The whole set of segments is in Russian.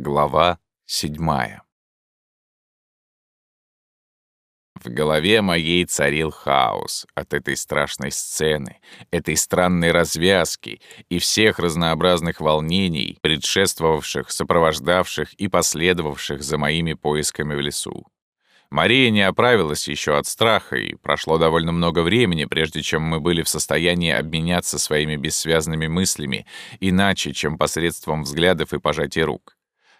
Глава седьмая. В голове моей царил хаос от этой страшной сцены, этой странной развязки и всех разнообразных волнений, предшествовавших, сопровождавших и последовавших за моими поисками в лесу. Мария не оправилась еще от страха, и прошло довольно много времени, прежде чем мы были в состоянии обменяться своими бессвязными мыслями, иначе, чем посредством взглядов и пожатий рук.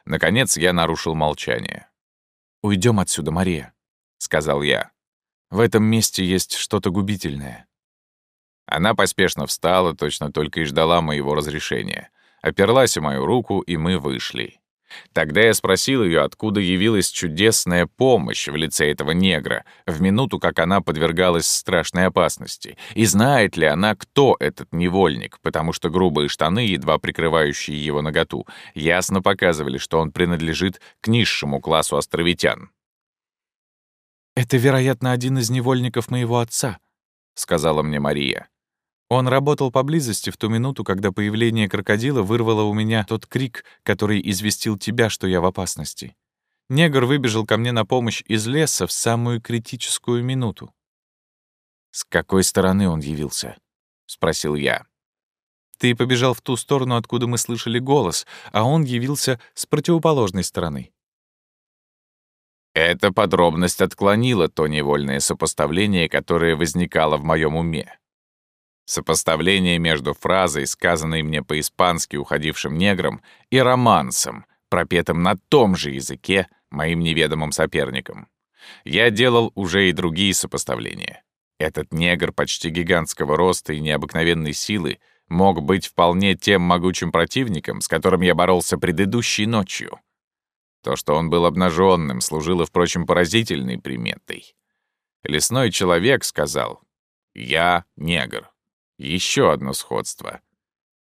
Наконец я нарушил молчание. «Уйдем отсюда, Мария», — сказал я. «В этом месте есть что-то губительное». Она поспешно встала, точно только и ждала моего разрешения. Оперлась в мою руку, и мы вышли. Тогда я спросил ее, откуда явилась чудесная помощь в лице этого негра, в минуту, как она подвергалась страшной опасности, и знает ли она, кто этот невольник, потому что грубые штаны, едва прикрывающие его наготу, ясно показывали, что он принадлежит к низшему классу островитян. «Это, вероятно, один из невольников моего отца», — сказала мне Мария. Он работал поблизости в ту минуту, когда появление крокодила вырвало у меня тот крик, который известил тебя, что я в опасности. Негр выбежал ко мне на помощь из леса в самую критическую минуту. «С какой стороны он явился?» — спросил я. «Ты побежал в ту сторону, откуда мы слышали голос, а он явился с противоположной стороны». Эта подробность отклонила то невольное сопоставление, которое возникало в моем уме. Сопоставление между фразой, сказанной мне по-испански уходившим негром, и романсом, пропетым на том же языке моим неведомым соперником. Я делал уже и другие сопоставления. Этот негр почти гигантского роста и необыкновенной силы мог быть вполне тем могучим противником, с которым я боролся предыдущей ночью. То, что он был обнаженным, служило, впрочем, поразительной приметой. Лесной человек сказал «Я негр». Еще одно сходство.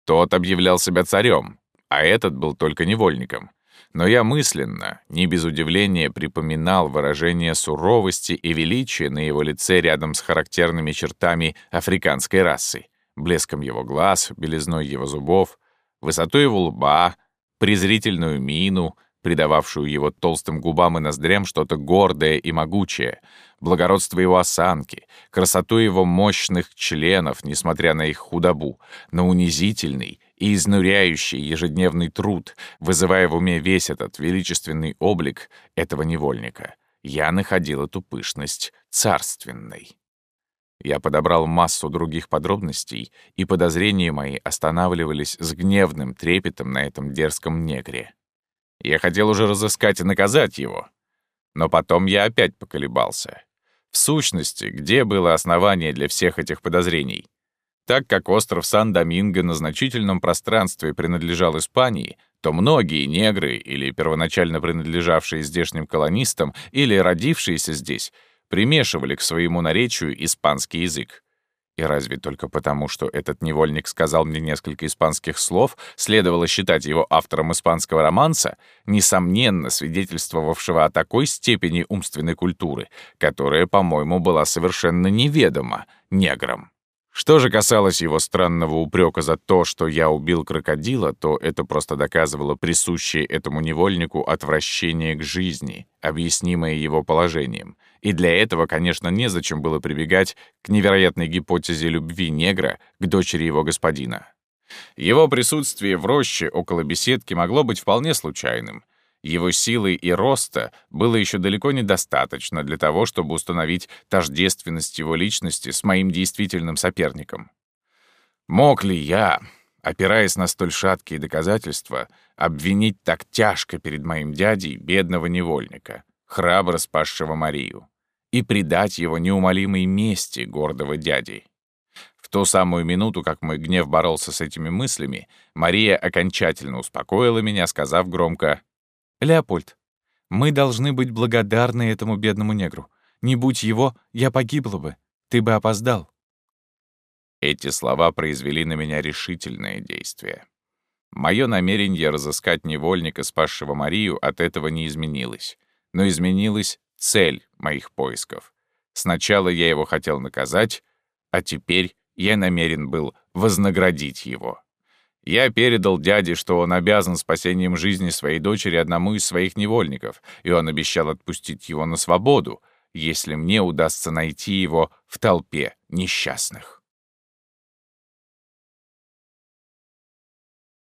Тот объявлял себя царем, а этот был только невольником. Но я мысленно, не без удивления, припоминал выражение суровости и величия на его лице рядом с характерными чертами африканской расы, блеском его глаз, белизной его зубов, высотой его лба, презрительную мину — придававшую его толстым губам и ноздрям что-то гордое и могучее, благородство его осанки, красоту его мощных членов, несмотря на их худобу, на унизительный и изнуряющий ежедневный труд, вызывая в уме весь этот величественный облик этого невольника. Я находил эту пышность царственной. Я подобрал массу других подробностей, и подозрения мои останавливались с гневным трепетом на этом дерзком негре. Я хотел уже разыскать и наказать его. Но потом я опять поколебался. В сущности, где было основание для всех этих подозрений? Так как остров Сан-Доминго на значительном пространстве принадлежал Испании, то многие негры, или первоначально принадлежавшие здешним колонистам, или родившиеся здесь, примешивали к своему наречию испанский язык. И разве только потому, что этот невольник сказал мне несколько испанских слов, следовало считать его автором испанского романса, несомненно свидетельствовавшего о такой степени умственной культуры, которая, по-моему, была совершенно неведома неграм. Что же касалось его странного упрека за то, что я убил крокодила, то это просто доказывало присущее этому невольнику отвращение к жизни, объяснимое его положением. И для этого, конечно, незачем было прибегать к невероятной гипотезе любви негра к дочери его господина. Его присутствие в роще около беседки могло быть вполне случайным, его силы и роста было еще далеко недостаточно для того, чтобы установить тождественность его личности с моим действительным соперником. Мог ли я, опираясь на столь шаткие доказательства, обвинить так тяжко перед моим дядей бедного невольника, храбро спасшего Марию, и предать его неумолимой мести гордого дяди? В ту самую минуту, как мой гнев боролся с этими мыслями, Мария окончательно успокоила меня, сказав громко «Леопольд, мы должны быть благодарны этому бедному негру. Не будь его, я погибла бы. Ты бы опоздал». Эти слова произвели на меня решительное действие. Мое намерение разыскать невольника, спасшего Марию, от этого не изменилось. Но изменилась цель моих поисков. Сначала я его хотел наказать, а теперь я намерен был вознаградить его. Я передал дяде, что он обязан спасением жизни своей дочери одному из своих невольников, и он обещал отпустить его на свободу, если мне удастся найти его в толпе несчастных.